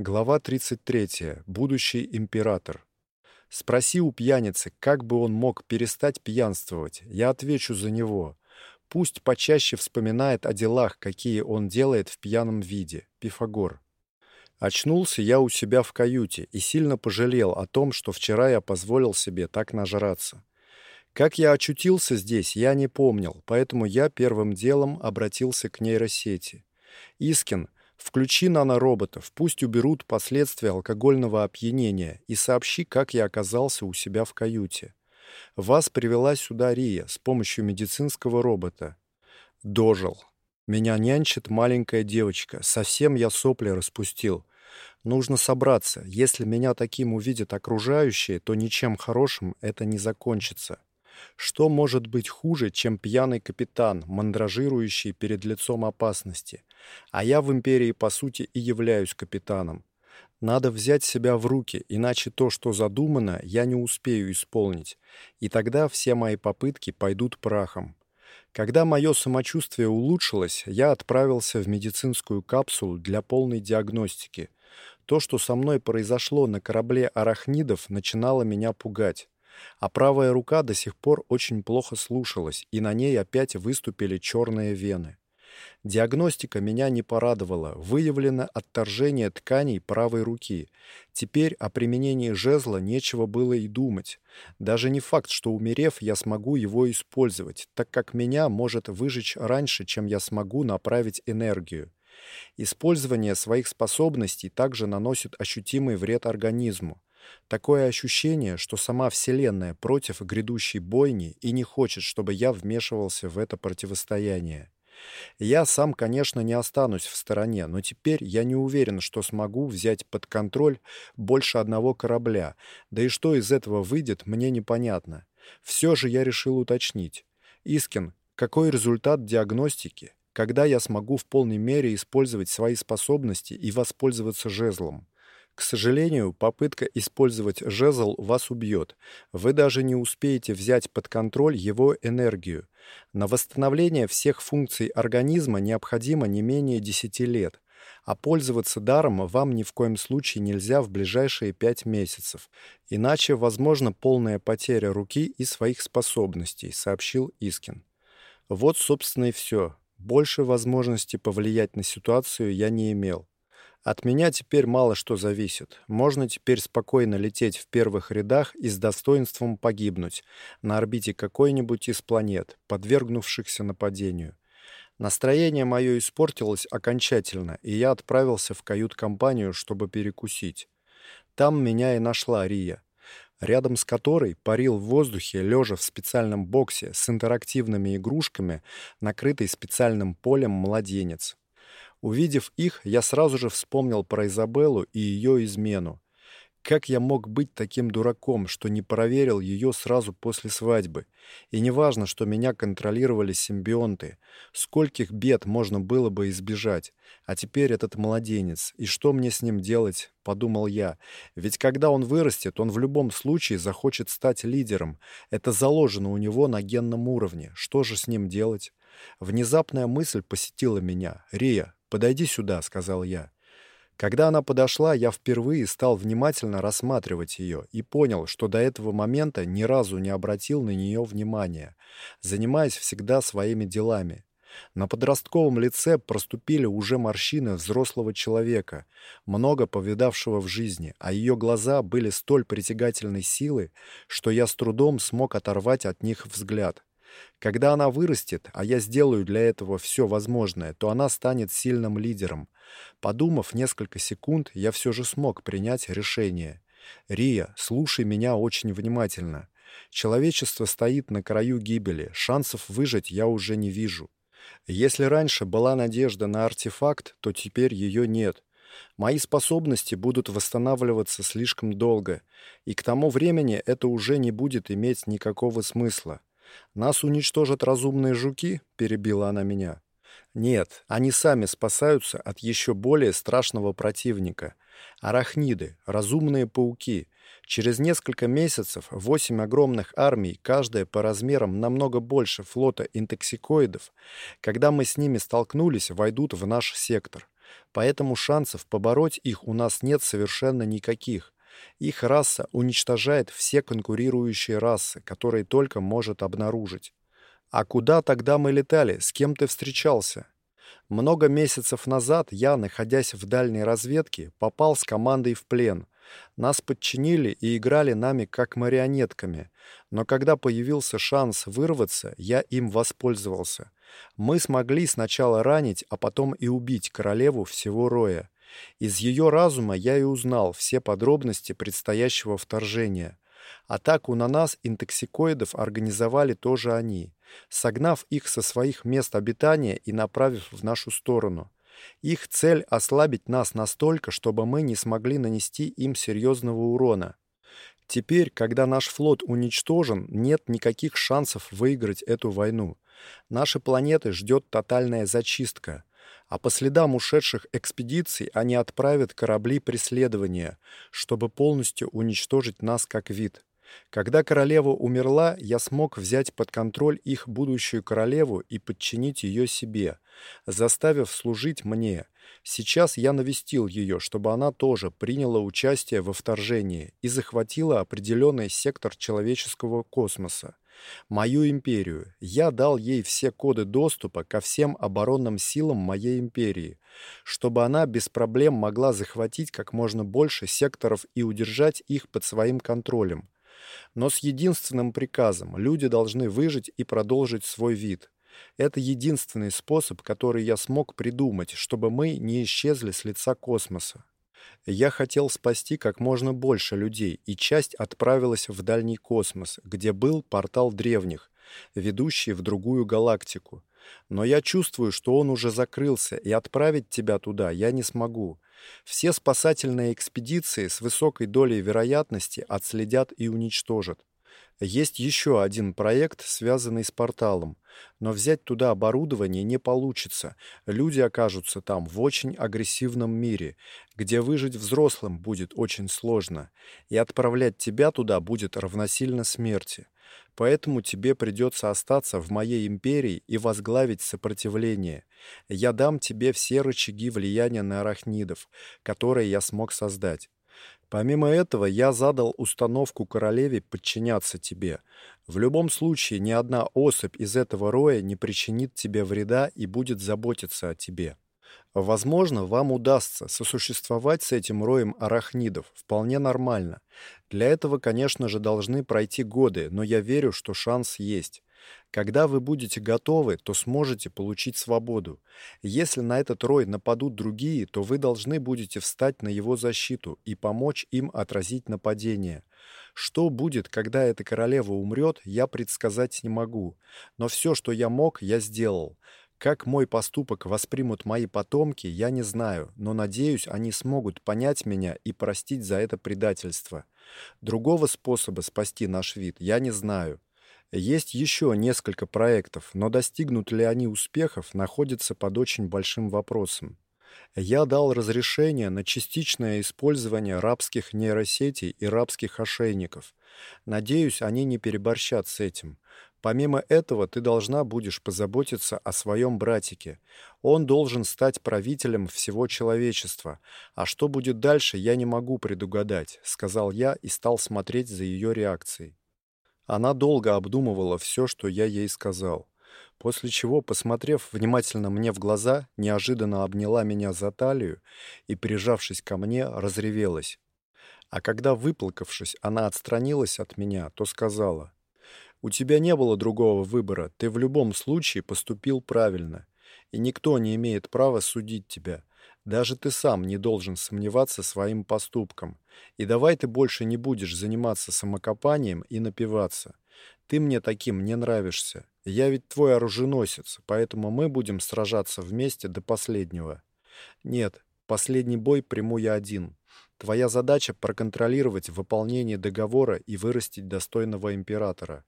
Глава 33. Будущий император. Спроси у пьяницы, как бы он мог перестать пьянствовать. Я отвечу за него. Пусть почаще вспоминает о делах, какие он делает в пьяном виде. Пифагор. Очнулся я у себя в каюте и сильно пожалел о том, что вчера я позволил себе так нажраться. Как я очутился здесь, я не помнил, поэтому я первым делом обратился к нейросети. Искин, Включи нанороботов, пусть уберут последствия алкогольного опьянения и сообщи, как я оказался у себя в каюте. Вас привела сюда Рия с помощью медицинского робота. Дожил. Меня нянчит маленькая девочка. Совсем я сопли распустил. Нужно собраться. Если меня таким увидят окружающие, то ничем хорошим это не закончится. Что может быть хуже, чем пьяный капитан, мандражирующий перед лицом опасности? А я в империи, по сути, и являюсь капитаном. Надо взять себя в руки, иначе то, что задумано, я не успею исполнить. И тогда все мои попытки пойдут прахом. Когда мое самочувствие улучшилось, я отправился в медицинскую капсулу для полной диагностики. То, что со мной произошло на корабле арахнидов, начинало меня пугать а правая рука до сих пор очень плохо слушалась, и на ней опять выступили черные вены. Диагностика меня не порадовала. Выявлено отторжение тканей правой руки. Теперь о применении жезла нечего было и думать. Даже не факт, что умерев, я смогу его использовать, так как меня может выжечь раньше, чем я смогу направить энергию. Использование своих способностей также наносит ощутимый вред организму. Такое ощущение, что сама Вселенная против грядущей бойни и не хочет, чтобы я вмешивался в это противостояние. Я сам, конечно, не останусь в стороне, но теперь я не уверен, что смогу взять под контроль больше одного корабля, да и что из этого выйдет, мне непонятно. Все же я решил уточнить. Искин, какой результат диагностики? Когда я смогу в полной мере использовать свои способности и воспользоваться жезлом? К сожалению, попытка использовать жезл вас убьет. Вы даже не успеете взять под контроль его энергию. На восстановление всех функций организма необходимо не менее 10 лет. А пользоваться даром вам ни в коем случае нельзя в ближайшие 5 месяцев. Иначе возможна полная потеря руки и своих способностей, сообщил Искин. Вот, собственно, и все. Больше возможности повлиять на ситуацию я не имел. От меня теперь мало что зависит. Можно теперь спокойно лететь в первых рядах и с достоинством погибнуть на орбите какой-нибудь из планет, подвергнувшихся нападению. Настроение мое испортилось окончательно, и я отправился в кают-компанию, чтобы перекусить. Там меня и нашла Рия, рядом с которой парил в воздухе, лежа в специальном боксе с интерактивными игрушками, накрытый специальным полем младенец. Увидев их, я сразу же вспомнил про Изабеллу и ее измену. Как я мог быть таким дураком, что не проверил ее сразу после свадьбы? И неважно, что меня контролировали симбионты. Скольких бед можно было бы избежать? А теперь этот младенец. И что мне с ним делать? Подумал я. Ведь когда он вырастет, он в любом случае захочет стать лидером. Это заложено у него на генном уровне. Что же с ним делать? Внезапная мысль посетила меня. «Рия, «Подойди сюда», — сказал я. Когда она подошла, я впервые стал внимательно рассматривать ее и понял, что до этого момента ни разу не обратил на нее внимания, занимаясь всегда своими делами. На подростковом лице проступили уже морщины взрослого человека, много повидавшего в жизни, а ее глаза были столь притягательной силы, что я с трудом смог оторвать от них взгляд. Когда она вырастет, а я сделаю для этого все возможное, то она станет сильным лидером. Подумав несколько секунд, я все же смог принять решение. Рия, слушай меня очень внимательно. Человечество стоит на краю гибели. Шансов выжить я уже не вижу. Если раньше была надежда на артефакт, то теперь ее нет. Мои способности будут восстанавливаться слишком долго, и к тому времени это уже не будет иметь никакого смысла. Нас уничтожат разумные жуки, перебила она меня. Нет, они сами спасаются от еще более страшного противника. Арахниды, разумные пауки. Через несколько месяцев восемь огромных армий, каждая по размерам намного больше флота интоксикоидов, когда мы с ними столкнулись, войдут в наш сектор. Поэтому шансов побороть их у нас нет совершенно никаких. Их раса уничтожает все конкурирующие расы, которые только может обнаружить. А куда тогда мы летали? С кем ты встречался? Много месяцев назад я, находясь в дальней разведке, попал с командой в плен. Нас подчинили и играли нами как марионетками. Но когда появился шанс вырваться, я им воспользовался. Мы смогли сначала ранить, а потом и убить королеву всего роя. Из ее разума я и узнал все подробности предстоящего вторжения. Атаку на нас интоксикоидов организовали тоже они, согнав их со своих мест обитания и направив в нашу сторону. Их цель — ослабить нас настолько, чтобы мы не смогли нанести им серьезного урона. Теперь, когда наш флот уничтожен, нет никаких шансов выиграть эту войну. Наши планеты ждет тотальная зачистка а по следам ушедших экспедиций они отправят корабли преследования, чтобы полностью уничтожить нас как вид. Когда королева умерла, я смог взять под контроль их будущую королеву и подчинить ее себе, заставив служить мне. Сейчас я навестил ее, чтобы она тоже приняла участие во вторжении и захватила определенный сектор человеческого космоса мою империю. Я дал ей все коды доступа ко всем оборонным силам моей империи, чтобы она без проблем могла захватить как можно больше секторов и удержать их под своим контролем. Но с единственным приказом: люди должны выжить и продолжить свой вид. Это единственный способ, который я смог придумать, чтобы мы не исчезли с лица космоса. Я хотел спасти как можно больше людей, и часть отправилась в дальний космос, где был портал древних, ведущий в другую галактику. Но я чувствую, что он уже закрылся, и отправить тебя туда я не смогу. Все спасательные экспедиции с высокой долей вероятности отследят и уничтожат. Есть еще один проект, связанный с порталом, но взять туда оборудование не получится. Люди окажутся там в очень агрессивном мире, где выжить взрослым будет очень сложно, и отправлять тебя туда будет равносильно смерти. Поэтому тебе придется остаться в моей империи и возглавить сопротивление. Я дам тебе все рычаги влияния на арахнидов, которые я смог создать. Помимо этого, я задал установку королеве подчиняться тебе. В любом случае, ни одна особь из этого роя не причинит тебе вреда и будет заботиться о тебе. Возможно, вам удастся сосуществовать с этим роем арахнидов вполне нормально. Для этого, конечно же, должны пройти годы, но я верю, что шанс есть. Когда вы будете готовы, то сможете получить свободу. Если на этот рой нападут другие, то вы должны будете встать на его защиту и помочь им отразить нападение. Что будет, когда эта королева умрет, я предсказать не могу. Но все, что я мог, я сделал. Как мой поступок воспримут мои потомки, я не знаю, но надеюсь, они смогут понять меня и простить за это предательство. Другого способа спасти наш вид я не знаю. Есть еще несколько проектов, но достигнут ли они успехов, находится под очень большим вопросом. Я дал разрешение на частичное использование рабских нейросетей и рабских ошейников. Надеюсь, они не переборщат с этим. Помимо этого, ты должна будешь позаботиться о своем братике. Он должен стать правителем всего человечества. А что будет дальше, я не могу предугадать, сказал я и стал смотреть за ее реакцией. Она долго обдумывала все, что я ей сказал, после чего, посмотрев внимательно мне в глаза, неожиданно обняла меня за талию и, прижавшись ко мне, разревелась. А когда, выплакавшись, она отстранилась от меня, то сказала: "У тебя не было другого выбора. Ты в любом случае поступил правильно, и никто не имеет права судить тебя. Даже ты сам не должен сомневаться своим поступком. И давай ты больше не будешь заниматься самокопанием и напиваться. Ты мне таким не нравишься. Я ведь твой оруженосец, поэтому мы будем сражаться вместе до последнего. Нет, последний бой приму я один. Твоя задача проконтролировать выполнение договора и вырастить достойного императора.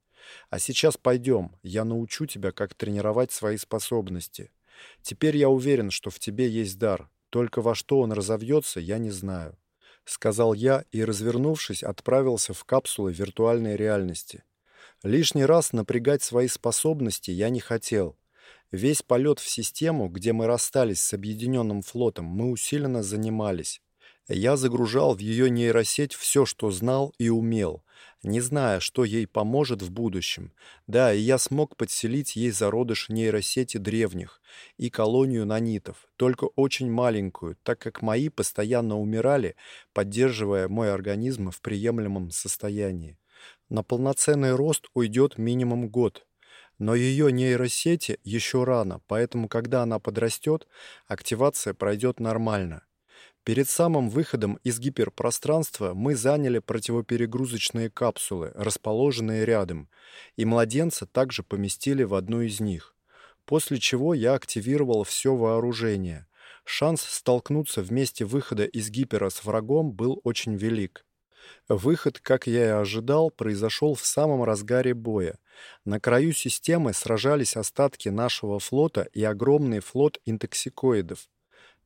А сейчас пойдем, я научу тебя, как тренировать свои способности. Теперь я уверен, что в тебе есть дар, только во что он разовьется, я не знаю, сказал я и, развернувшись, отправился в капсулы виртуальной реальности. Лишний раз напрягать свои способности я не хотел. Весь полет в систему, где мы расстались с объединенным флотом, мы усиленно занимались. Я загружал в ее нейросеть все, что знал и умел, не зная, что ей поможет в будущем. Да, и я смог подселить ей зародыш нейросети древних и колонию нанитов, только очень маленькую, так как мои постоянно умирали, поддерживая мой организм в приемлемом состоянии. На полноценный рост уйдет минимум год. Но ее нейросети еще рано, поэтому когда она подрастет, активация пройдет нормально. Перед самым выходом из гиперпространства мы заняли противоперегрузочные капсулы, расположенные рядом, и младенца также поместили в одну из них. После чего я активировал все вооружение. Шанс столкнуться вместе выхода из гипера с врагом был очень велик. Выход, как я и ожидал, произошел в самом разгаре боя. На краю системы сражались остатки нашего флота и огромный флот интоксикоидов.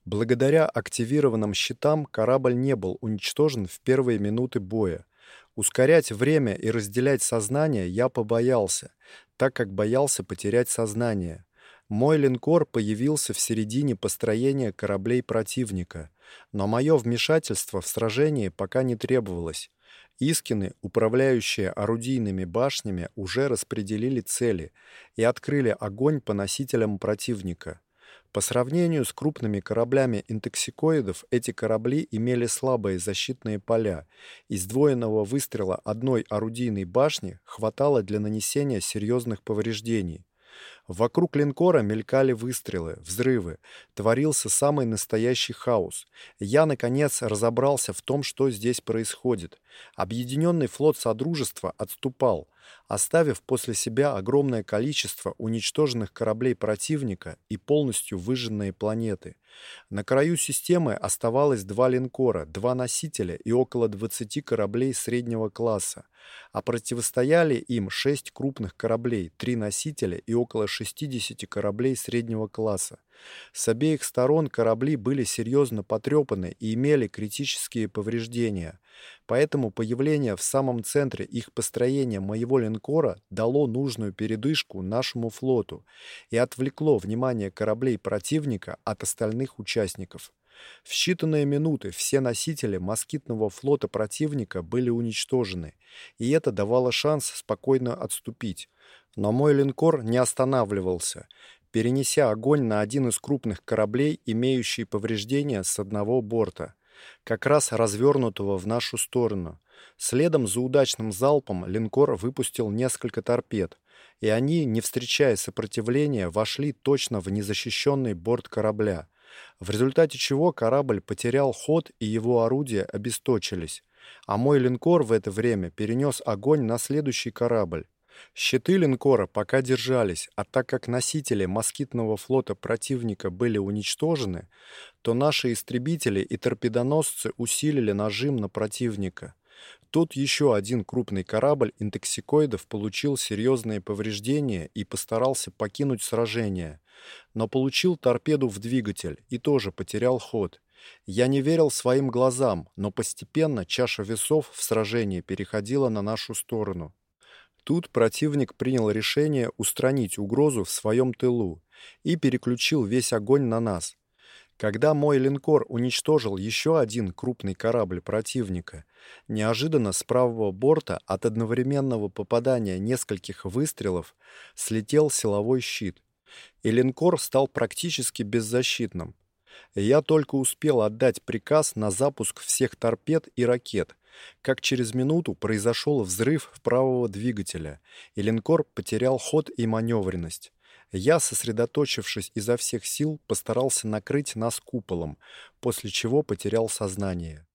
Благодаря активированным щитам корабль не был уничтожен в первые минуты боя. Ускорять время и разделять сознание я побоялся, так как боялся потерять сознание. Мой линкор появился в середине построения кораблей противника, но мое вмешательство в сражение пока не требовалось. Искины, управляющие орудийными башнями, уже распределили цели и открыли огонь по носителям противника. По сравнению с крупными кораблями интоксикоидов, эти корабли имели слабые защитные поля. Из двойного выстрела одной орудийной башни хватало для нанесения серьезных повреждений. Вокруг линкора мелькали выстрелы, взрывы, творился самый настоящий хаос. Я наконец разобрался в том, что здесь происходит. Объединенный флот Содружества отступал, оставив после себя огромное количество уничтоженных кораблей противника и полностью выжженные планеты. На краю системы оставалось два линкора, два носителя и около 20 кораблей среднего класса, а противостояли им шесть крупных кораблей, три носителя и около 60 кораблей среднего класса. С обеих сторон корабли были серьезно потрепаны и имели критические повреждения. Поэтому появление в самом центре их построения моего линкора дало нужную передышку нашему флоту и отвлекло внимание кораблей противника от остальных участников. В считанные минуты все носители москитного флота противника были уничтожены, и это давало шанс спокойно отступить. Но мой линкор не останавливался, перенеся огонь на один из крупных кораблей, имеющий повреждения с одного борта, как раз развернутого в нашу сторону. Следом за удачным залпом линкор выпустил несколько торпед, и они, не встречая сопротивления, вошли точно в незащищенный борт корабля, в результате чего корабль потерял ход и его орудия обесточились, а мой линкор в это время перенес огонь на следующий корабль. Щиты линкора пока держались, а так как носители москитного флота противника были уничтожены, то наши истребители и торпедоносцы усилили нажим на противника. Тут еще один крупный корабль интоксикоидов получил серьезные повреждения и постарался покинуть сражение, но получил торпеду в двигатель и тоже потерял ход. Я не верил своим глазам, но постепенно чаша весов в сражении переходила на нашу сторону. Тут противник принял решение устранить угрозу в своем тылу и переключил весь огонь на нас. Когда мой линкор уничтожил еще один крупный корабль противника, неожиданно с правого борта от одновременного попадания нескольких выстрелов слетел силовой щит, и линкор стал практически беззащитным. Я только успел отдать приказ на запуск всех торпед и ракет, как через минуту произошел взрыв правого двигателя, и линкор потерял ход и маневренность. Я, сосредоточившись изо всех сил, постарался накрыть нас куполом, после чего потерял сознание.